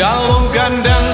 Bukan lele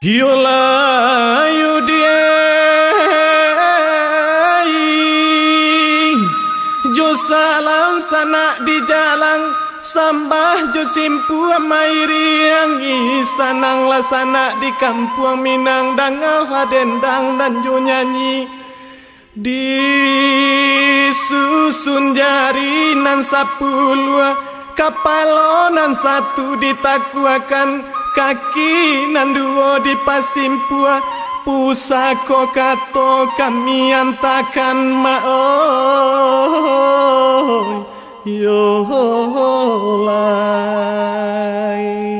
Yola yudiai Jo salam di jalan Sambah jo simpu amairi yang sanang sana di kampung Minang Dangal hadendang dan jo nyanyi. Di susun jari nan sapulua Kapalonan satu ditakuakan kaki nanduo di pasimpua pusako kato kami antakan maoi. Yo lai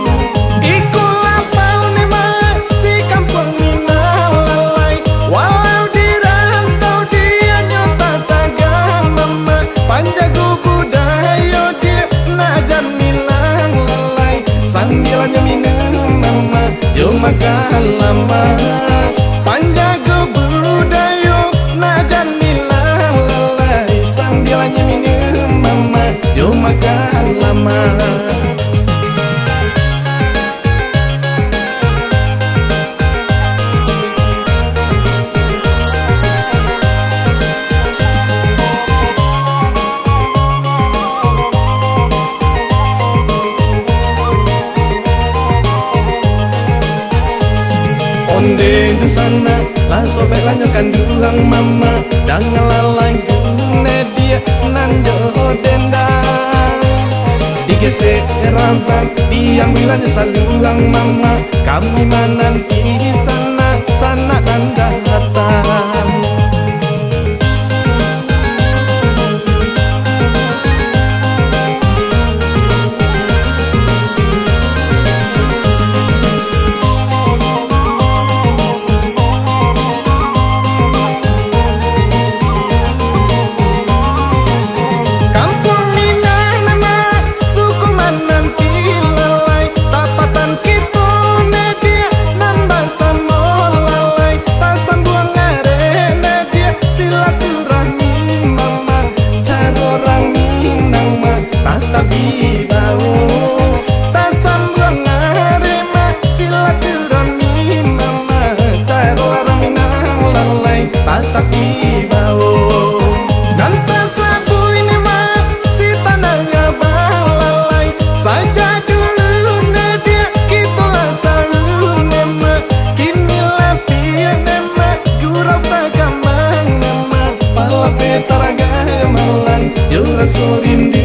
makan lama. Panjago budayo nadan bilang lalai Sambilannya minum mama jom makan lama. sobelannya kan dulang mama dan ngelalang ne dia nang joho denda. Digesek bilang diambilannya salulang mama. Kami manan kiri corazón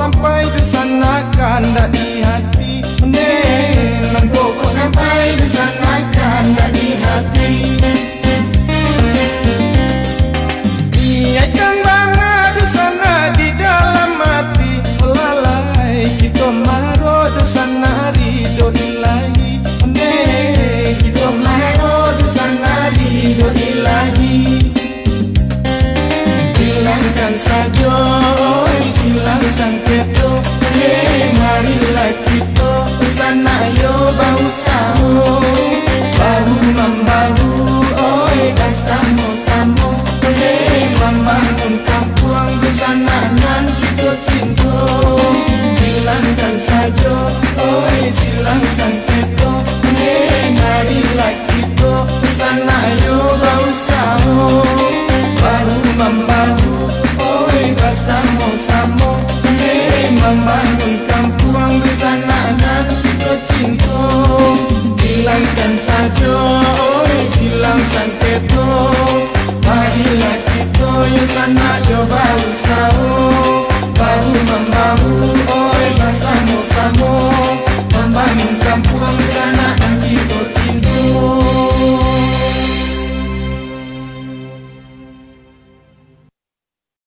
sampai di sana kanda di hati. Nelan pokok sampai di sana kanda di hati. pesan keto ye mari lai pito pesan ayo bau, samo. Bahu membahu oi kan samo samo. Ye membangun kampung pesan nan kita cinta hilangkan saja oi silang san keto ye mari lai pito pesan ayo bau, samo. Bahu membahu membangun kampung busana dan pecinta hilangkan saja oi silang sangketo marilah kita yo sana yo baru sao baru membahu oi bersama-sama membangun kampung busana